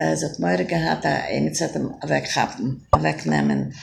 Es hat mir gehabt, er hat ihm weghappen, wegnehmen.